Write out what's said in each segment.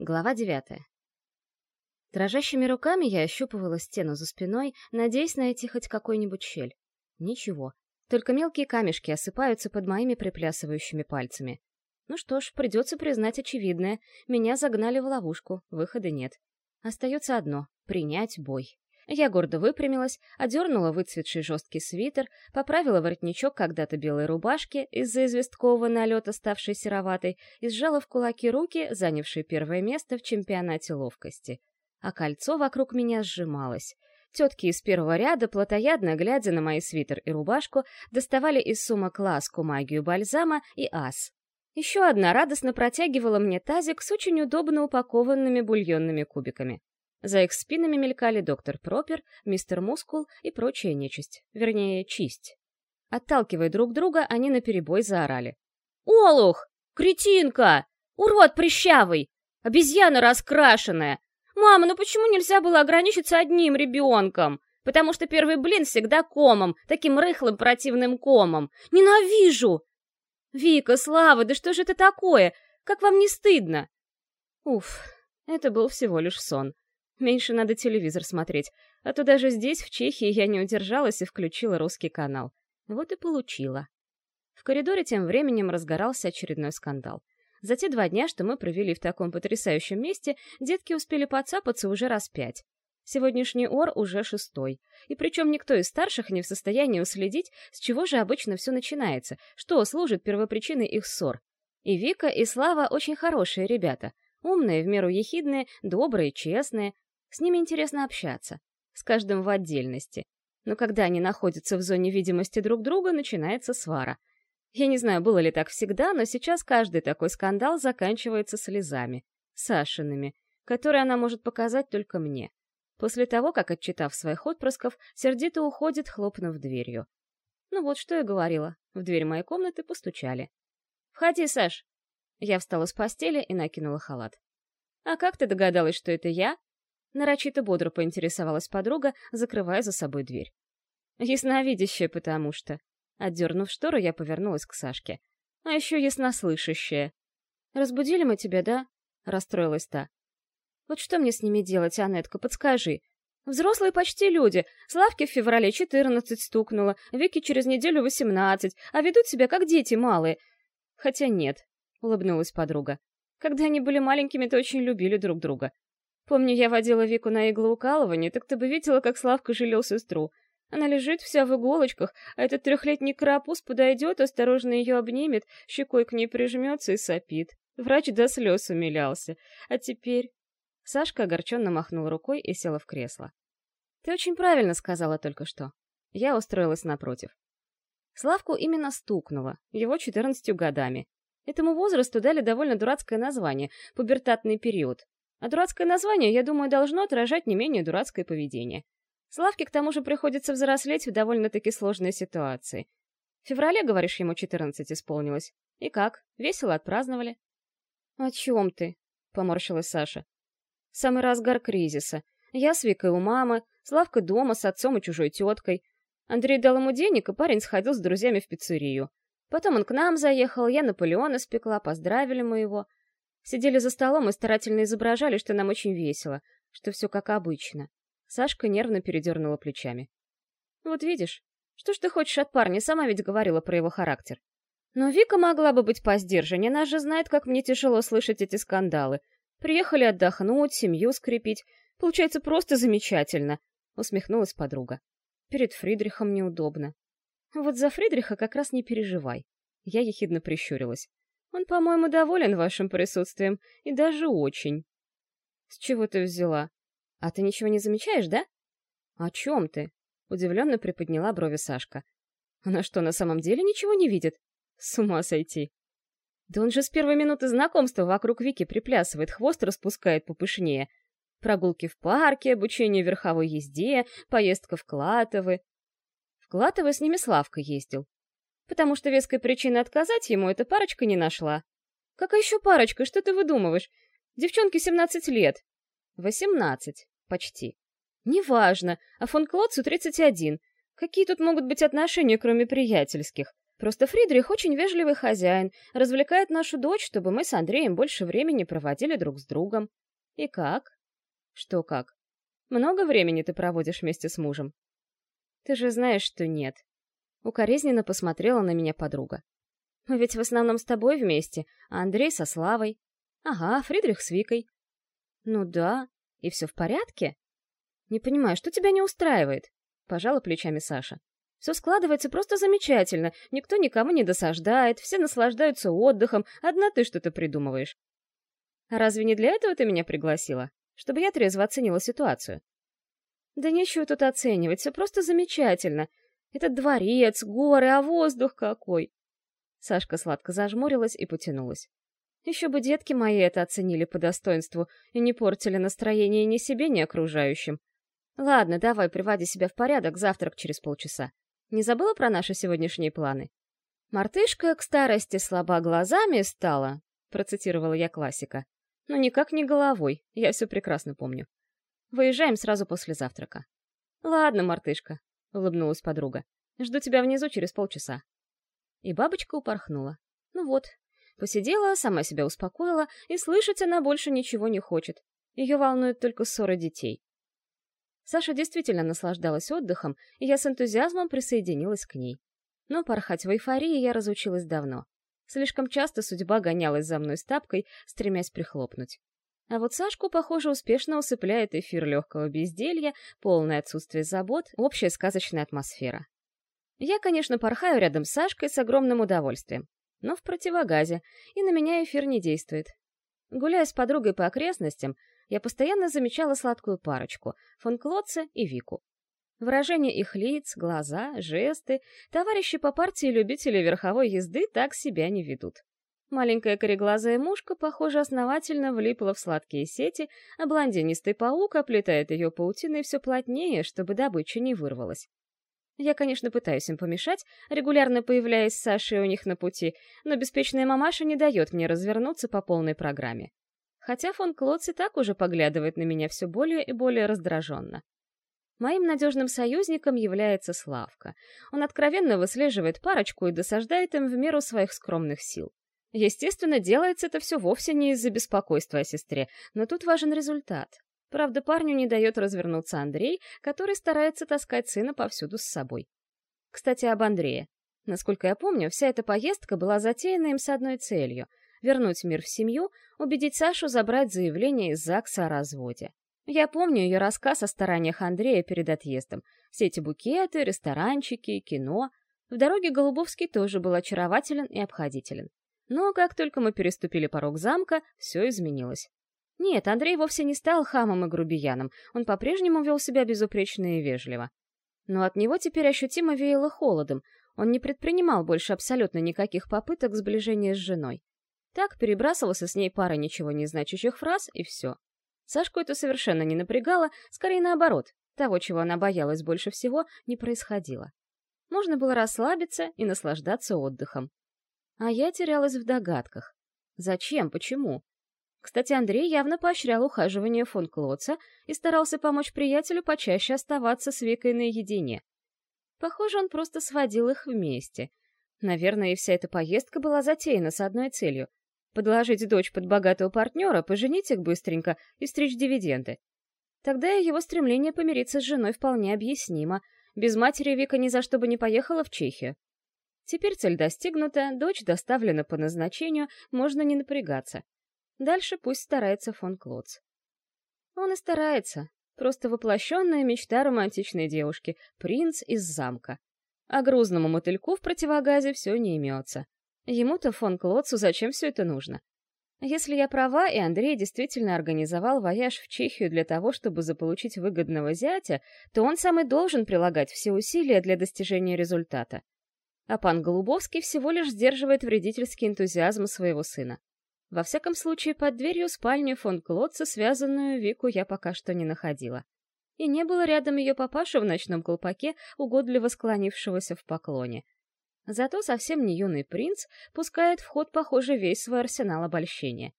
Глава девятая. Дрожащими руками я ощупывала стену за спиной, надеясь найти хоть какой-нибудь щель. Ничего. Только мелкие камешки осыпаются под моими приплясывающими пальцами. Ну что ж, придется признать очевидное. Меня загнали в ловушку, выхода нет. Остается одно — принять бой. Я гордо выпрямилась, одернула выцветший жесткий свитер, поправила воротничок когда-то белой рубашки из-за известкового налета, ставшей сероватой, и сжала в кулаки руки, занявшие первое место в чемпионате ловкости. А кольцо вокруг меня сжималось. Тетки из первого ряда, плотоядно глядя на мои свитер и рубашку, доставали из сумок ласку, магию бальзама и ас. Еще одна радостно протягивала мне тазик с очень удобно упакованными бульонными кубиками. За их спинами мелькали доктор Пропер, мистер Мускул и прочая нечисть. Вернее, чисть. Отталкивая друг друга, они наперебой заорали. «Олух! Кретинка! Урод прыщавый! Обезьяна раскрашенная! Мама, ну почему нельзя было ограничиться одним ребенком? Потому что первый блин всегда комом, таким рыхлым противным комом. Ненавижу! Вика, Слава, да что же это такое? Как вам не стыдно? Уф, это был всего лишь сон. Меньше надо телевизор смотреть, а то даже здесь, в Чехии, я не удержалась и включила русский канал. Вот и получила. В коридоре тем временем разгорался очередной скандал. За те два дня, что мы провели в таком потрясающем месте, детки успели подцапаться уже раз пять. Сегодняшний ор уже шестой. И причем никто из старших не в состоянии уследить, с чего же обычно все начинается, что служит первопричиной их ссор. И Вика, и Слава очень хорошие ребята. Умные, в меру ехидные, добрые, честные, с ними интересно общаться. С каждым в отдельности. Но когда они находятся в зоне видимости друг друга, начинается свара. Я не знаю, было ли так всегда, но сейчас каждый такой скандал заканчивается слезами. Сашиными, которые она может показать только мне. После того, как, отчитав своих отпрысков, сердито уходит, хлопнув дверью. Ну вот, что я говорила. В дверь моей комнаты постучали. «Входи, Саш!» Я встала с постели и накинула халат. «А как ты догадалась, что это я?» Нарочито бодро поинтересовалась подруга, закрывая за собой дверь. «Ясновидящая, потому что...» Отдернув штору, я повернулась к Сашке. «А еще яснослышащая». «Разбудили мы тебя, да?» — расстроилась та. «Вот что мне с ними делать, Анетка, подскажи. Взрослые почти люди. Славке в феврале четырнадцать стукнуло, Вике через неделю восемнадцать, а ведут себя как дети малые. Хотя нет, — улыбнулась подруга. Когда они были маленькими, то очень любили друг друга. Помню, я водила Вику на иглоукалывание, так ты бы видела, как Славка жалел сестру. Она лежит вся в иголочках, а этот трехлетний карапуз подойдет, осторожно ее обнимет, щекой к ней прижмется и сопит. Врач до слез умилялся. А теперь... Сашка огорченно махнул рукой и села в кресло. «Ты очень правильно сказала только что». Я устроилась напротив. Славку именно стукнуло, его четырнадцатью годами. Этому возрасту дали довольно дурацкое название — пубертатный период. А дурацкое название, я думаю, должно отражать не менее дурацкое поведение. Славке, к тому же, приходится взрослеть в довольно-таки сложной ситуации. В феврале, говоришь, ему 14 исполнилось. И как? Весело отпраздновали? «О чем ты?» — поморщилась Саша. «Самый разгар кризиса. Я с Викой у мамы, Славка дома с отцом и чужой теткой. Андрей дал ему денег, и парень сходил с друзьями в пиццерию. Потом он к нам заехал, я Наполеона спекла, поздравили мы его. Сидели за столом и старательно изображали, что нам очень весело, что все как обычно. Сашка нервно передернула плечами. «Вот видишь, что ж ты хочешь от парня, сама ведь говорила про его характер. Но Вика могла бы быть посдержаннее, она же знает, как мне тяжело слышать эти скандалы. Приехали отдохнуть, семью скрепить. Получается просто замечательно», — усмехнулась подруга. «Перед Фридрихом неудобно». «Вот за Фридриха как раз не переживай». Я ехидно прищурилась. Он, по-моему, доволен вашим присутствием, и даже очень. С чего ты взяла? А ты ничего не замечаешь, да? О чем ты? Удивленно приподняла брови Сашка. Она что, на самом деле ничего не видит? С ума сойти. Да он же с первой минуты знакомства вокруг Вики приплясывает, хвост распускает попышнее. Прогулки в парке, обучение верховой езде, поездка в Клатовы. В Клатовы с ними Славка ездил потому что веской причины отказать ему эта парочка не нашла. Какая еще парочка? Что ты выдумываешь? Девчонке 17 лет. 18. Почти. Неважно. А фон Клотцу 31. Какие тут могут быть отношения, кроме приятельских? Просто Фридрих очень вежливый хозяин, развлекает нашу дочь, чтобы мы с Андреем больше времени проводили друг с другом. И как? Что как? Много времени ты проводишь вместе с мужем? Ты же знаешь, что нет. Укоризненно посмотрела на меня подруга. Мы ведь в основном с тобой вместе, а Андрей со Славой. Ага, Фридрих с Викой. Ну да, и все в порядке? Не понимаю, что тебя не устраивает? Пожала плечами Саша. Все складывается просто замечательно, никто никому не досаждает, все наслаждаются отдыхом, одна ты что-то придумываешь. А разве не для этого ты меня пригласила? Чтобы я трезво оценила ситуацию. Да нечего тут оценивать, все просто замечательно. Этот дворец, горы, а воздух какой! Сашка сладко зажмурилась и потянулась. Еще бы детки мои это оценили по достоинству и не портили настроение ни себе, ни окружающим. Ладно, давай, приводи себя в порядок, завтрак через полчаса. Не забыла про наши сегодняшние планы? Мартышка к старости слаба глазами стала, процитировала я классика. Но никак не головой, я все прекрасно помню. Выезжаем сразу после завтрака. Ладно, мартышка, улыбнулась подруга. Жду тебя внизу через полчаса. И бабочка упорхнула. Ну вот, посидела, сама себя успокоила, и слышать она больше ничего не хочет. Ее волнует только ссора детей. Саша действительно наслаждалась отдыхом, и я с энтузиазмом присоединилась к ней. Но порхать в эйфории я разучилась давно. Слишком часто судьба гонялась за мной с тапкой, стремясь прихлопнуть. А вот Сашку, похоже, успешно усыпляет эфир легкого безделья, полное отсутствие забот, общая сказочная атмосфера. Я, конечно, порхаю рядом с Сашкой с огромным удовольствием, но в противогазе, и на меня эфир не действует. Гуляя с подругой по окрестностям, я постоянно замечала сладкую парочку — фон Клотце и Вику. Выражение их лиц, глаза, жесты, товарищи по партии любители верховой езды так себя не ведут. Маленькая кореглазая мушка, похоже, основательно влипла в сладкие сети, а блондинистый паук оплетает ее паутиной все плотнее, чтобы добыча не вырвалась. Я, конечно, пытаюсь им помешать, регулярно появляясь с Сашей у них на пути, но беспечная мамаша не дает мне развернуться по полной программе хотя фон Клотц и так уже поглядывает на меня все более и более раздраженно. Моим надежным союзником является Славка. Он откровенно выслеживает парочку и досаждает им в меру своих скромных сил. Естественно, делается это все вовсе не из-за беспокойства о сестре, но тут важен результат. Правда, парню не дает развернуться Андрей, который старается таскать сына повсюду с собой. Кстати, об Андрее. Насколько я помню, вся эта поездка была затеяна им с одной целью — вернуть мир в семью, убедить Сашу забрать заявление из ЗАГСа о разводе. Я помню ее рассказ о стараниях Андрея перед отъездом. Все эти букеты, ресторанчики, кино. В дороге Голубовский тоже был очарователен и обходителен. Но как только мы переступили порог замка, все изменилось. Нет, Андрей вовсе не стал хамом и грубияном, он по-прежнему вел себя безупречно и вежливо. Но от него теперь ощутимо веяло холодом, он не предпринимал больше абсолютно никаких попыток сближения с женой. Так перебрасывался с ней пара ничего не значащих фраз, и все. Сашку это совершенно не напрягало, скорее наоборот. Того, чего она боялась больше всего, не происходило. Можно было расслабиться и наслаждаться отдыхом. А я терялась в догадках. Зачем? Почему? Кстати, Андрей явно поощрял ухаживание фон Клоца и старался помочь приятелю почаще оставаться с Викой наедине. Похоже, он просто сводил их вместе. Наверное, и вся эта поездка была затеяна с одной целью подложить дочь под богатого партнера, поженить их быстренько и стричь дивиденды. Тогда его стремление помириться с женой вполне объяснимо. Без матери Вика ни за что бы не поехала в Чехию. Теперь цель достигнута, дочь доставлена по назначению, можно не напрягаться. Дальше пусть старается фон Клоц. Он и старается. Просто воплощенная мечта романтичной девушки, принц из замка. А грузному мотыльку в противогазе все не имется. Ему-то фон Клотцу зачем все это нужно? Если я права, и Андрей действительно организовал вояж в Чехию для того, чтобы заполучить выгодного зятя, то он сам и должен прилагать все усилия для достижения результата. А пан Голубовский всего лишь сдерживает вредительский энтузиазм своего сына. Во всяком случае, под дверью спальни фон Клотца связанную Вику я пока что не находила. И не было рядом ее папаши в ночном колпаке, угодливо склонившегося в поклоне — Зато совсем не юный принц пускает в ход, похоже, весь свой арсенал обольщения.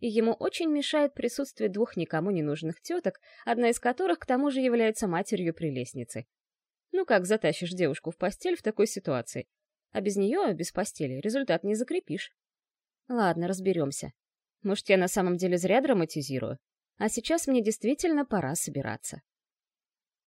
И ему очень мешает присутствие двух никому не нужных теток, одна из которых к тому же является матерью прелестницы. Ну как затащишь девушку в постель в такой ситуации? а без нее, без постели, результат не закрепишь. Ладно, разберемся. Может, я на самом деле зря драматизирую? А сейчас мне действительно пора собираться.